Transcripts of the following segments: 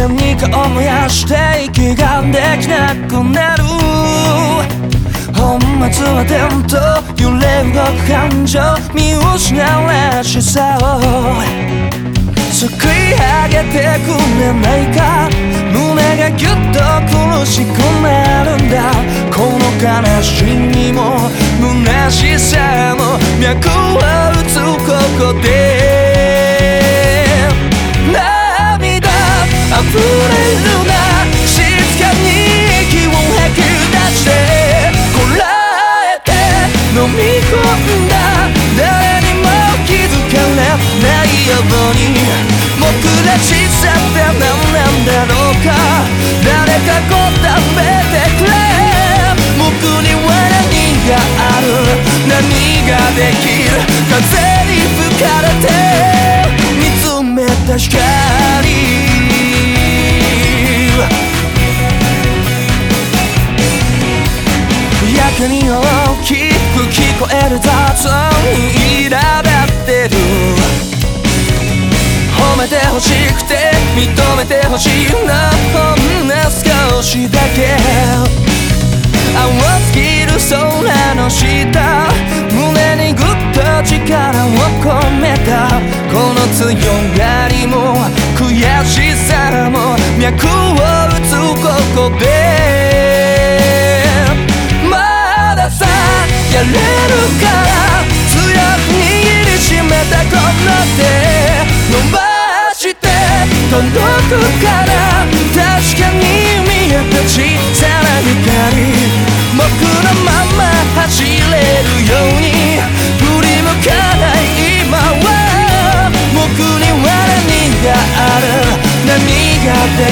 何かを燃やして息ができなくなる。本末は伝統揺れ動く感情見失うらしさを。救い上げてくれないか？胸がギュッと苦しくなるんだ。この悲しみも虚しさも脈を打つここで。ができる風に吹かれて見つめた光。やけに大きく聞こえる雑音。に苛立ってる。褒めてほしくて認めてほしいな。ほんの強がりも悔しさも脈を打つここでまださやれるから強く握りしめたこの手伸ばして届くか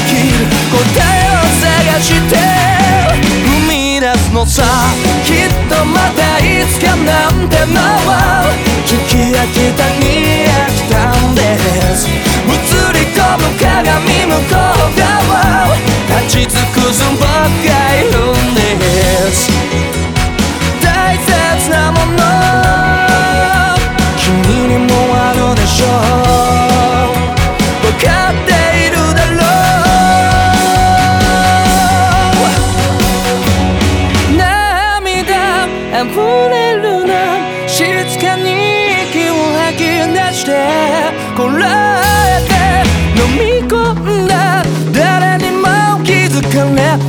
きる答えを探して。踏み出すのさきっとまたいつかなんて。のは聞き飽きたに飽きたんです映り込む鏡向こう側立ち尽くす僕がいる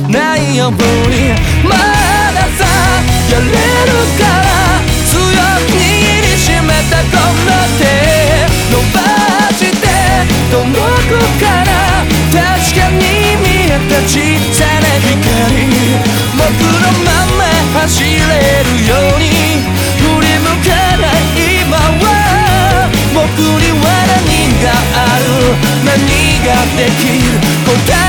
ないようにまださやれるから強く握りしめたこの手伸ばして届くから。確かに見えた小さな光僕のまま走れるように。振り向かない今は。僕には何がある。何ができる。答え